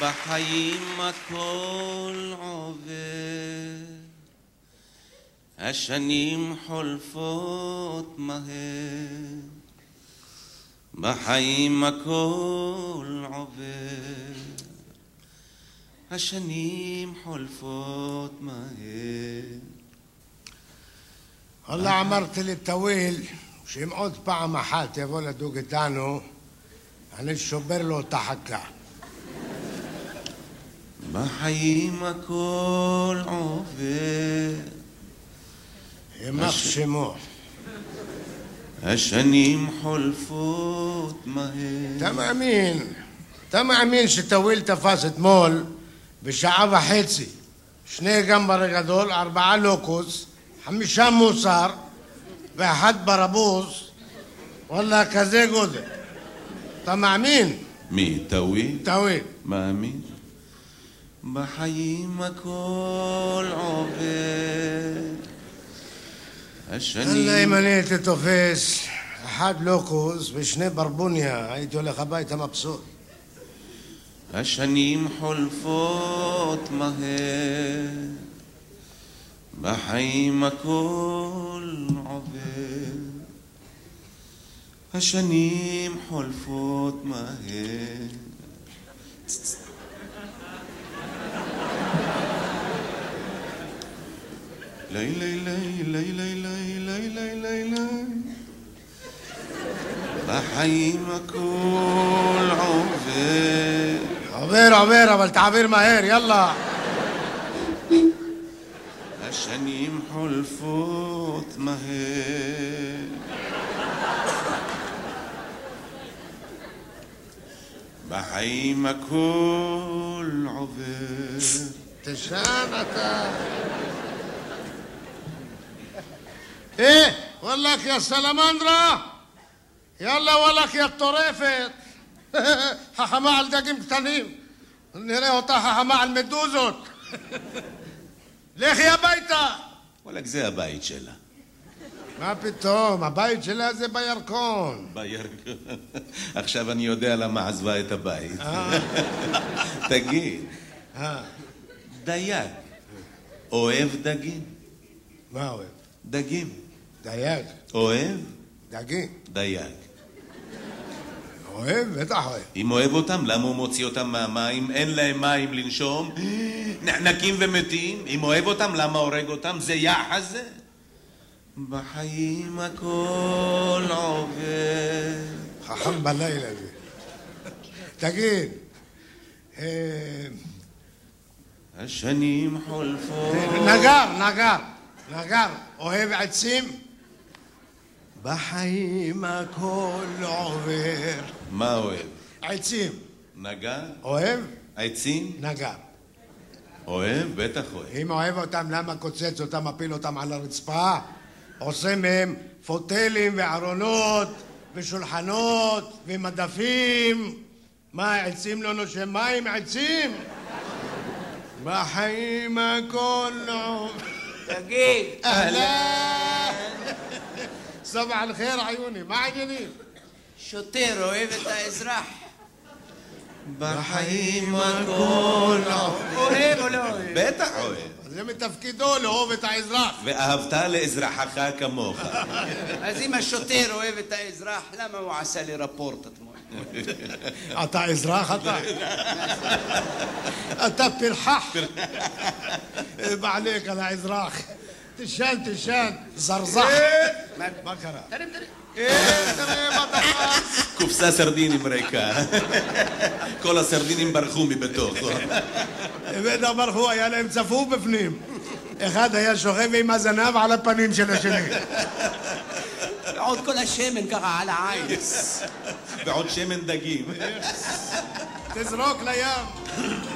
בחיים הכל עובר, השנים חולפות מהר, בחיים הכל עובר, השנים חולפות מהר. والله אמרתי לטוויל שאם עוד פעם אחת יבוא לדוג איתנו, אני שובר לו את החכה. בחיים הכל עובר, יימח שמו. השנים חולפות מהר. אתה מאמין, אתה מאמין שטוויל תפס אתמול בשעה וחצי שני גמבר גדול, ארבעה לוקוס, חמישה מוסר ואחד ברבוס, וואלה כזה גודל. אתה מאמין? מי, טוויל? טוויל. מאמין? בחיים הכל עובר. השנים... אללה אם אני הייתי תופס אחד לוקוס ושני ברבוניה, הייתי הולך הביתה מבסוט. השנים חולפות מהר, בחיים הכל עובר. השנים חולפות מהר. לי לי לי לי לי לי לי לי לי לי בחיים הכל עובר עובר עובר אבל תעביר מהר, יאללה. השנים חולפות מהר בחיים הכל עובר תשן אתה. ايه بقول لك يا سلمندرة يلا ولك يا الطريفة חכמה על דגים קטנים נראה אותה חכמה על מדוזות לכי הביתה וואלכ זה הבית שלה מה פתאום, הבית שלה זה בירקון בירקון. עכשיו אני יודע למה עזבה את הבית. תגיד, אה, דייג אוהב דגים? מה אוהב? דגים. דייג, אוהב? דגים דייג. אוהב? בטח אוהב אם אוהב אותם, למה הוא מוציא אותם מהמים? אין להם מים לנשום, נחנקים ומתים. אם אוהב אותם, למה הורג אותם? זה יחס זה? בחיים הכל עובר. חכם בלילה זה תגיד אה, השנים חולפות. נגר, נגר, נגר, אוהב עצים? בחיים הכל עובר. מה אוהב? עצים. נגר? אוהב? עצים? נגר. אוהב? בטח אוהב. אם אוהב אותם, למה קוצץ אותם, מפיל אותם על הרצפה? עושה מהם פוטלים וארונות ושולחנות ומדפים. מה, עצים לא נושם מים? עצים? בחיים הכל עובר. תגיד, אהלן. סבח אל-חיר עיוני, מה העניינים? שוטר אוהב את האזרח? בחיים הכל. אוהב או לא אוהב? בטח אוהב. זה מתפקידו לאהוב את האזרח. ואהבת לאזרחך כמוך. אז אם השוטר אוהב את האזרח, למה הוא עשה לי רפורט אתמול? אתה אזרח אתה? אתה פרחח. בעליק על האזרח. תשן, תשן, זרזח. מה קרה? תרים, תרים. אה. קופסה סרדינים ריקה. כל הסרדינים ברחו מבתוכו. בטח ברחו, היה להם צפוף בפנים. אחד היה שוכב עם הזנב על הפנים של השני. עוד כל השמן ככה על העין. ועוד שמן דגים. תזרוק לים.